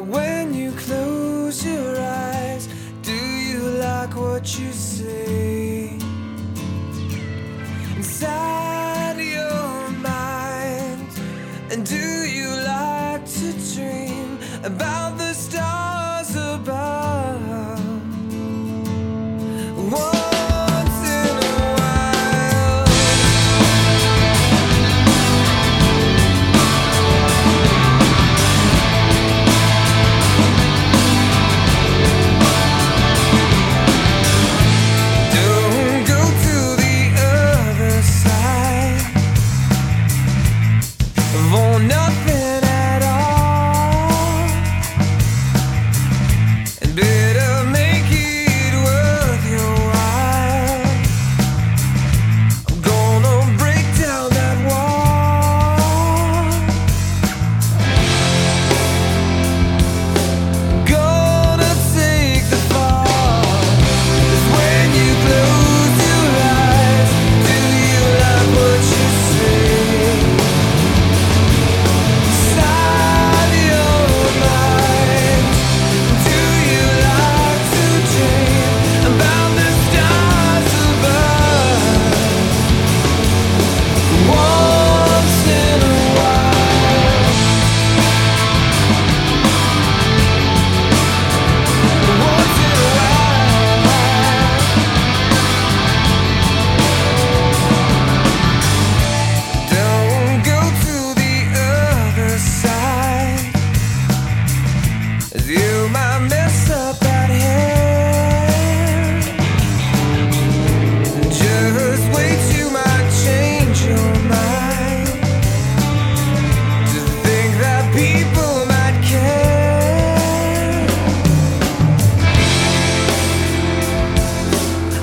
When you close your eyes, do you like what you see? Inside your mind, and do you like to dream about?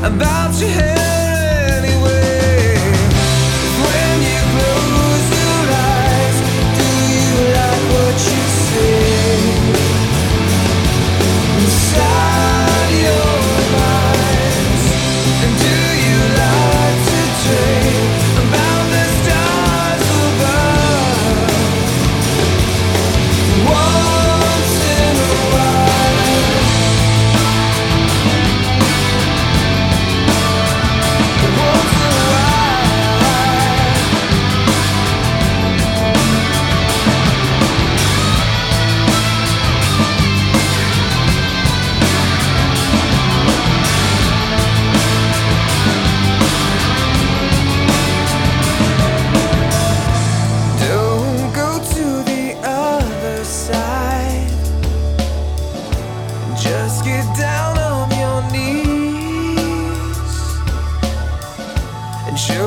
about your hair show